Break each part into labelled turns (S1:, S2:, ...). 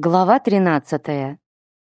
S1: Глава 13.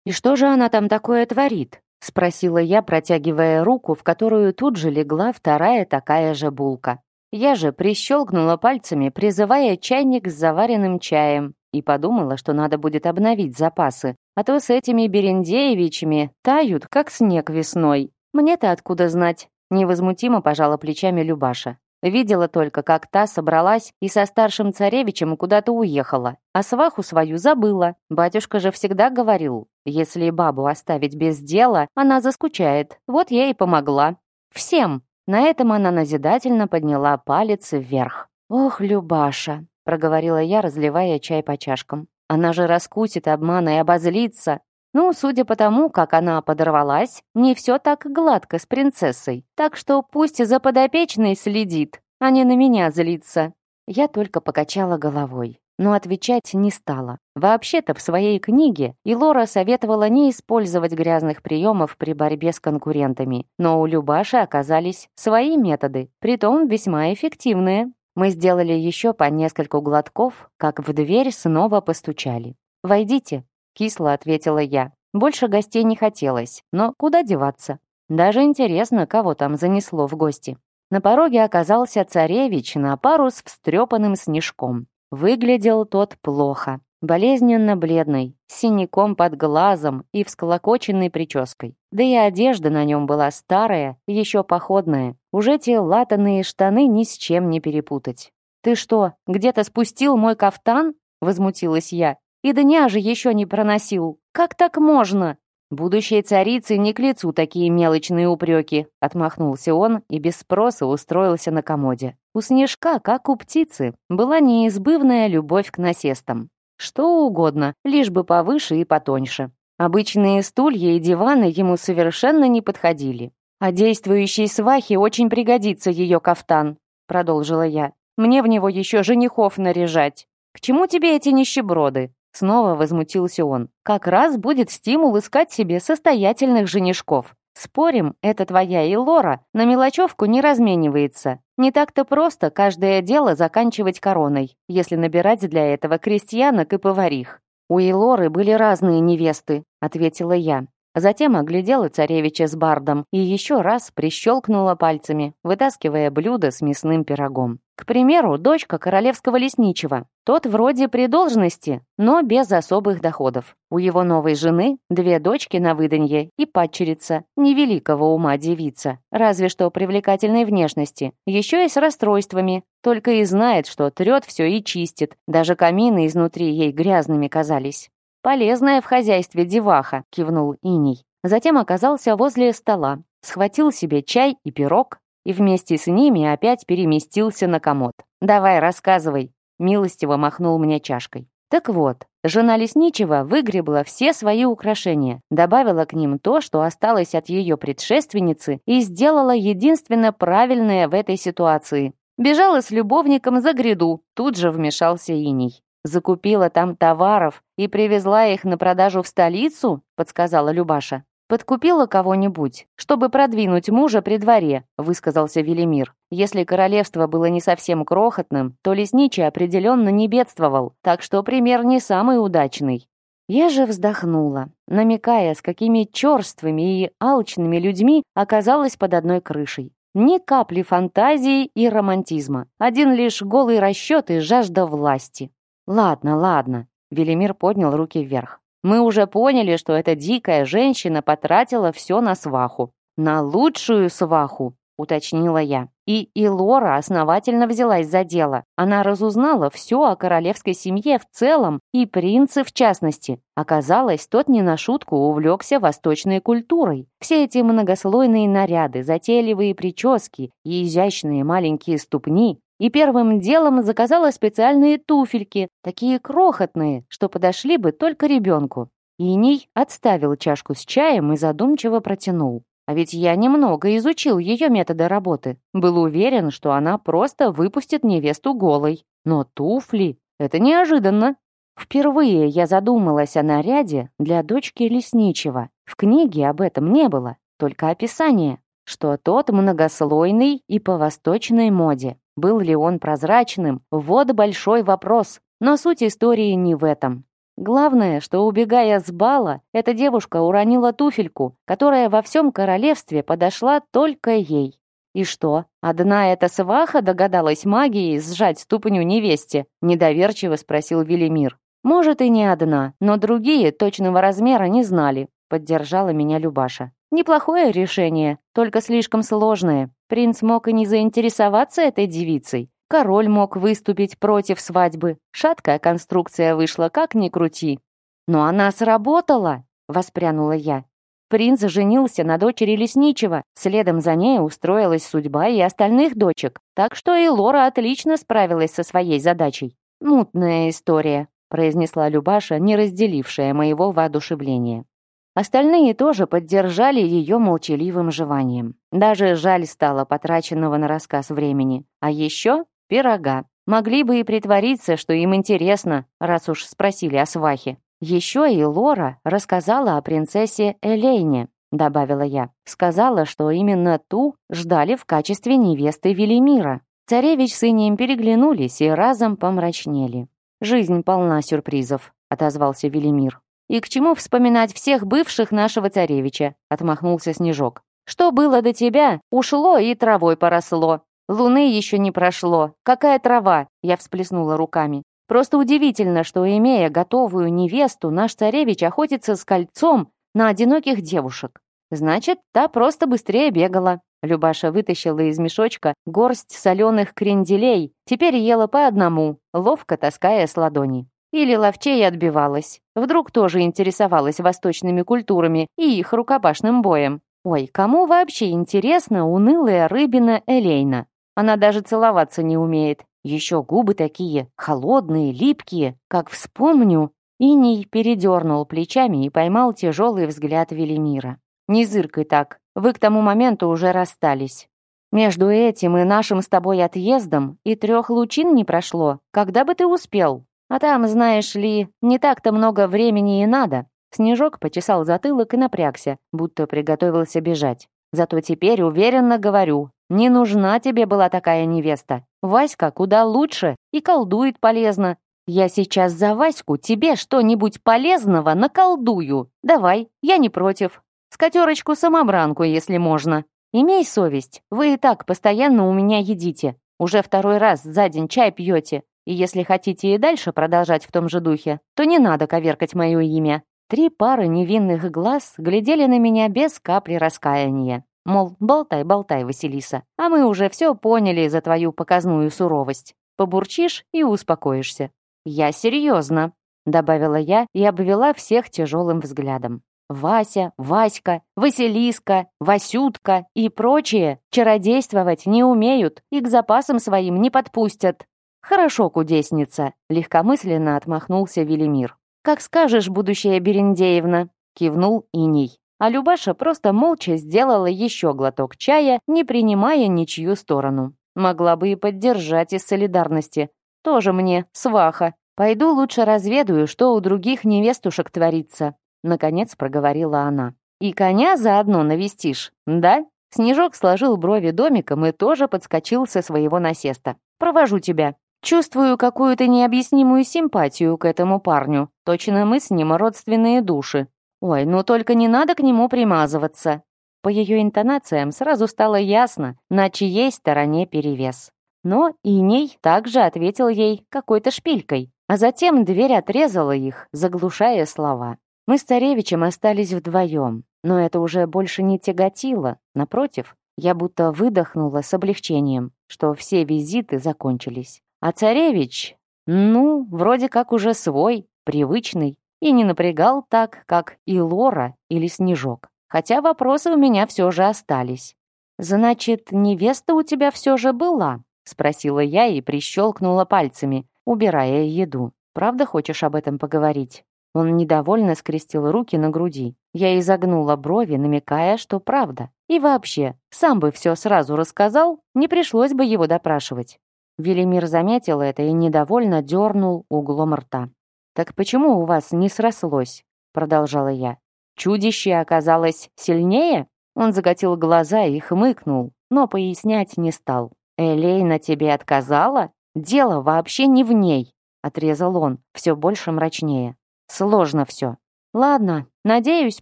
S1: «И что же она там такое творит?» — спросила я, протягивая руку, в которую тут же легла вторая такая же булка. Я же прищелкнула пальцами, призывая чайник с заваренным чаем, и подумала, что надо будет обновить запасы, а то с этими берендеевичами тают, как снег весной. Мне-то откуда знать? Невозмутимо пожала плечами Любаша. Видела только, как та собралась и со старшим царевичем куда-то уехала, а сваху свою забыла. Батюшка же всегда говорил, если бабу оставить без дела, она заскучает. Вот я и помогла. Всем. На этом она назидательно подняла палец вверх. «Ох, Любаша!» — проговорила я, разливая чай по чашкам. «Она же раскусит обман и обозлится. Ну, судя по тому, как она подорвалась, не все так гладко с принцессой. Так что пусть за подопечной следит а не на меня злиться. Я только покачала головой, но отвечать не стала. Вообще-то в своей книге Илора советовала не использовать грязных приемов при борьбе с конкурентами, но у Любаши оказались свои методы, притом весьма эффективные. Мы сделали еще по нескольку глотков, как в дверь снова постучали. «Войдите», — кисло ответила я. Больше гостей не хотелось, но куда деваться? Даже интересно, кого там занесло в гости. На пороге оказался царевич на пару с встрепанным снежком. Выглядел тот плохо, болезненно бледный, с синяком под глазом и всколокоченной прической. Да и одежда на нем была старая, еще походная. Уже те латанные штаны ни с чем не перепутать. «Ты что, где-то спустил мой кафтан?» — возмутилась я. «И дня же еще не проносил! Как так можно?» Будущей царице не к лицу такие мелочные упреки, отмахнулся он и без спроса устроился на комоде. У Снежка, как у птицы, была неизбывная любовь к насестам. Что угодно, лишь бы повыше и потоньше. Обычные стулья и диваны ему совершенно не подходили. «А действующей свахе очень пригодится ее кафтан», — продолжила я. «Мне в него еще женихов наряжать. К чему тебе эти нищеброды? Снова возмутился он. «Как раз будет стимул искать себе состоятельных женишков. Спорим, это твоя и Лора на мелочевку не разменивается. Не так-то просто каждое дело заканчивать короной, если набирать для этого крестьянок и поварих». «У Илоры были разные невесты», — ответила я. А затем оглядела царевича с бардом и еще раз прищелкнула пальцами, вытаскивая блюдо с мясным пирогом. К примеру, дочка королевского лесничего. Тот вроде при должности, но без особых доходов. У его новой жены две дочки на выданье и падчерица, невеликого ума девица, разве что привлекательной внешности, еще и с расстройствами, только и знает, что трет все и чистит, даже камины изнутри ей грязными казались. «Полезная в хозяйстве деваха», — кивнул Иний. Затем оказался возле стола, схватил себе чай и пирог и вместе с ними опять переместился на комод. «Давай, рассказывай», — милостиво махнул мне чашкой. Так вот, жена лесничего выгребла все свои украшения, добавила к ним то, что осталось от ее предшественницы и сделала единственно правильное в этой ситуации. Бежала с любовником за гряду, тут же вмешался иней. Закупила там товаров и привезла их на продажу в столицу, подсказала Любаша. «Подкупила кого-нибудь, чтобы продвинуть мужа при дворе», — высказался Велимир. «Если королевство было не совсем крохотным, то лесничий определенно не бедствовал, так что пример не самый удачный». Я же вздохнула, намекая, с какими черствыми и алчными людьми оказалась под одной крышей. Ни капли фантазии и романтизма, один лишь голый расчет и жажда власти. «Ладно, ладно», — Велимир поднял руки вверх. «Мы уже поняли, что эта дикая женщина потратила все на сваху. На лучшую сваху, — уточнила я. И Илора основательно взялась за дело. Она разузнала все о королевской семье в целом и принце в частности. Оказалось, тот не на шутку увлекся восточной культурой. Все эти многослойные наряды, затейливые прически и изящные маленькие ступни и первым делом заказала специальные туфельки, такие крохотные, что подошли бы только ребенку. Иней отставил чашку с чаем и задумчиво протянул. А ведь я немного изучил ее методы работы. Был уверен, что она просто выпустит невесту голой. Но туфли — это неожиданно. Впервые я задумалась о наряде для дочки лесничего. В книге об этом не было, только описание, что тот многослойный и по восточной моде. Был ли он прозрачным? Вот большой вопрос. Но суть истории не в этом. Главное, что убегая с бала, эта девушка уронила туфельку, которая во всем королевстве подошла только ей. И что, одна эта сваха догадалась магией сжать ступню невесте? Недоверчиво спросил Велимир. Может и не одна, но другие точного размера не знали, поддержала меня Любаша. Неплохое решение, только слишком сложное. Принц мог и не заинтересоваться этой девицей. Король мог выступить против свадьбы. Шаткая конструкция вышла, как ни крути. «Но она сработала!» — воспрянула я. Принц женился на дочери Лесничего, следом за ней устроилась судьба и остальных дочек, так что и Лора отлично справилась со своей задачей. «Мутная история», — произнесла Любаша, не разделившая моего воодушевления. Остальные тоже поддержали ее молчаливым жеванием. Даже жаль стало потраченного на рассказ времени. А еще пирога. Могли бы и притвориться, что им интересно, раз уж спросили о свахе. Еще и Лора рассказала о принцессе Элейне, добавила я. Сказала, что именно ту ждали в качестве невесты Велимира. Царевич с Инием переглянулись и разом помрачнели. «Жизнь полна сюрпризов», — отозвался Велимир. «И к чему вспоминать всех бывших нашего царевича?» — отмахнулся Снежок. Что было до тебя, ушло и травой поросло. Луны еще не прошло. Какая трава?» Я всплеснула руками. «Просто удивительно, что, имея готовую невесту, наш царевич охотится с кольцом на одиноких девушек. Значит, та просто быстрее бегала». Любаша вытащила из мешочка горсть соленых кренделей, теперь ела по одному, ловко таская с ладони. Или ловчей отбивалась. Вдруг тоже интересовалась восточными культурами и их рукопашным боем. Ой, кому вообще интересно унылая рыбина Элейна? Она даже целоваться не умеет. Еще губы такие, холодные, липкие, как вспомню. Иний передернул плечами и поймал тяжелый взгляд Велимира. «Не зыркай так, вы к тому моменту уже расстались. Между этим и нашим с тобой отъездом и трех лучин не прошло, когда бы ты успел. А там, знаешь ли, не так-то много времени и надо. Снежок почесал затылок и напрягся, будто приготовился бежать. Зато теперь уверенно говорю, не нужна тебе была такая невеста. Васька куда лучше и колдует полезно. Я сейчас за Ваську тебе что-нибудь полезного наколдую. Давай, я не против. Скотерочку-самобранку, если можно. Имей совесть, вы и так постоянно у меня едите. Уже второй раз за день чай пьете. И если хотите и дальше продолжать в том же духе, то не надо коверкать мое имя. Три пары невинных глаз глядели на меня без капли раскаяния. Мол, болтай, болтай, Василиса, а мы уже все поняли за твою показную суровость. Побурчишь и успокоишься. Я серьезно, добавила я и обвела всех тяжелым взглядом. Вася, Васька, Василиска, Васютка и прочие чародействовать не умеют и к запасам своим не подпустят. Хорошо, кудесница, легкомысленно отмахнулся Велимир. «Как скажешь, будущая Берендеевна», — кивнул Иний. А Любаша просто молча сделала еще глоток чая, не принимая ничью сторону. Могла бы и поддержать из солидарности. Тоже мне, сваха. Пойду лучше разведаю, что у других невестушек творится. Наконец проговорила она. И коня заодно навестишь, да? Снежок сложил брови домиком и тоже подскочил со своего насеста. «Провожу тебя». Чувствую какую-то необъяснимую симпатию к этому парню. Точно мы с ним родственные души. Ой, ну только не надо к нему примазываться. По ее интонациям сразу стало ясно, на чьей стороне перевес. Но Иней также ответил ей какой-то шпилькой. А затем дверь отрезала их, заглушая слова. Мы с царевичем остались вдвоем, но это уже больше не тяготило. Напротив, я будто выдохнула с облегчением, что все визиты закончились. А царевич, ну, вроде как уже свой, привычный, и не напрягал так, как и Лора или Снежок. Хотя вопросы у меня все же остались. «Значит, невеста у тебя все же была?» — спросила я и прищелкнула пальцами, убирая еду. «Правда хочешь об этом поговорить?» Он недовольно скрестил руки на груди. Я изогнула брови, намекая, что правда. И вообще, сам бы все сразу рассказал, не пришлось бы его допрашивать. Велимир заметил это и недовольно дернул углом рта. «Так почему у вас не срослось?» — продолжала я. «Чудище оказалось сильнее?» Он закатил глаза и хмыкнул, но пояснять не стал. «Элейна тебе отказала? Дело вообще не в ней!» — отрезал он, все больше мрачнее. «Сложно все». «Ладно, надеюсь,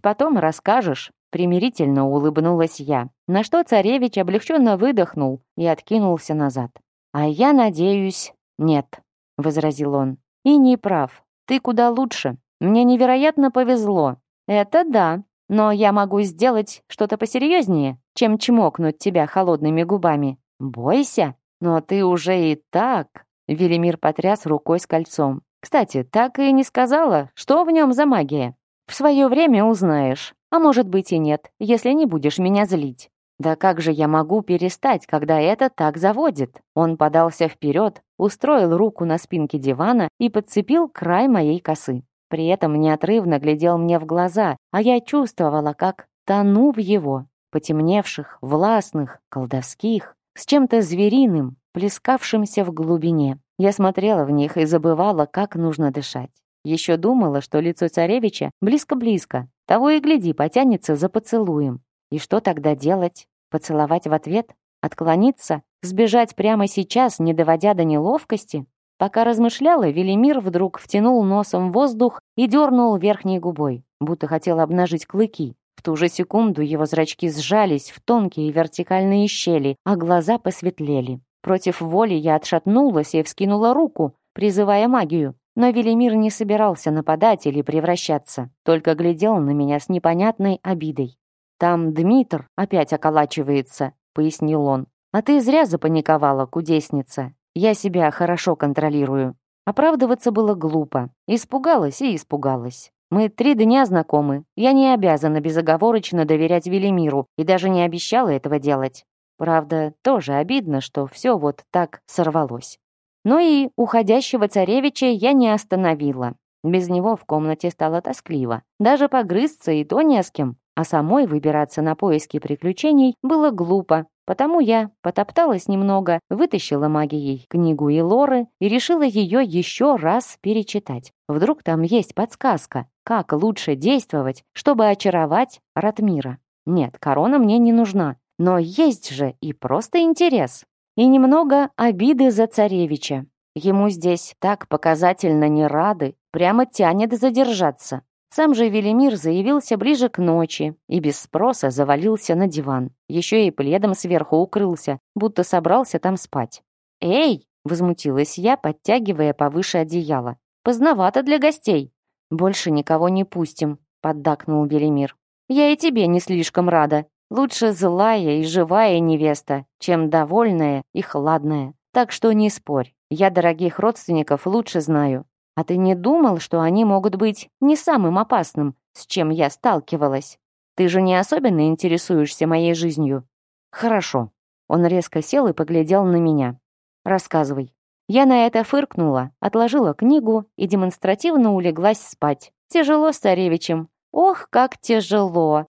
S1: потом расскажешь», — примирительно улыбнулась я, на что царевич облегченно выдохнул и откинулся назад. «А я надеюсь, нет», — возразил он. «И не прав. Ты куда лучше. Мне невероятно повезло. Это да, но я могу сделать что-то посерьезнее, чем чмокнуть тебя холодными губами. Бойся, но ты уже и так...» Велимир потряс рукой с кольцом. «Кстати, так и не сказала, что в нем за магия. В свое время узнаешь, а может быть и нет, если не будешь меня злить». Да как же я могу перестать, когда это так заводит? Он подался вперед, устроил руку на спинке дивана и подцепил край моей косы. При этом неотрывно глядел мне в глаза, а я чувствовала, как тону в его, потемневших, властных, колдовских, с чем-то звериным, плескавшимся в глубине. Я смотрела в них и забывала, как нужно дышать. Еще думала, что лицо царевича близко-близко, того и гляди, потянется за поцелуем. И что тогда делать? Поцеловать в ответ? Отклониться? Сбежать прямо сейчас, не доводя до неловкости? Пока размышляла, Велимир вдруг втянул носом воздух и дернул верхней губой, будто хотел обнажить клыки. В ту же секунду его зрачки сжались в тонкие вертикальные щели, а глаза посветлели. Против воли я отшатнулась и вскинула руку, призывая магию. Но Велимир не собирался нападать или превращаться, только глядел на меня с непонятной обидой. «Там Дмитр опять околачивается», — пояснил он. «А ты зря запаниковала, кудесница. Я себя хорошо контролирую». Оправдываться было глупо. Испугалась и испугалась. Мы три дня знакомы. Я не обязана безоговорочно доверять Велимиру и даже не обещала этого делать. Правда, тоже обидно, что все вот так сорвалось. Но и уходящего царевича я не остановила. Без него в комнате стало тоскливо. Даже погрызться и то не с кем. А самой выбираться на поиски приключений было глупо, потому я потопталась немного, вытащила магией книгу и лоры и решила ее еще раз перечитать. Вдруг там есть подсказка, как лучше действовать, чтобы очаровать Ратмира. Нет, корона мне не нужна, но есть же и просто интерес. И немного обиды за царевича. Ему здесь так показательно не рады, прямо тянет задержаться. Сам же Велимир заявился ближе к ночи и без спроса завалился на диван. Еще и пледом сверху укрылся, будто собрался там спать. «Эй!» — возмутилась я, подтягивая повыше одеяло. «Поздновато для гостей!» «Больше никого не пустим», — поддакнул Велимир. «Я и тебе не слишком рада. Лучше злая и живая невеста, чем довольная и хладная. Так что не спорь. Я дорогих родственников лучше знаю. А ты не думал, что они могут быть не самым опасным, с чем я сталкивалась? Ты же не особенно интересуешься моей жизнью». «Хорошо». Он резко сел и поглядел на меня. «Рассказывай». Я на это фыркнула, отложила книгу и демонстративно улеглась спать. Тяжело с царевичем. Ох, как тяжело!